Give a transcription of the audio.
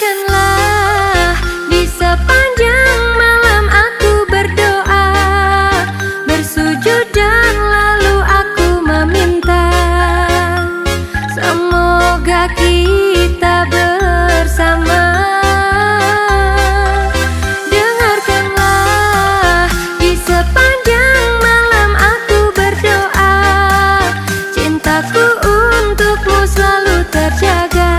Dengarkanlah di sepanjang malam aku berdoa Bersujud dan lalu aku meminta. Semoga kita bersama. Dengarkanlah di sepanjang malam aku berdoa Cintaku untukmu selalu terjaga.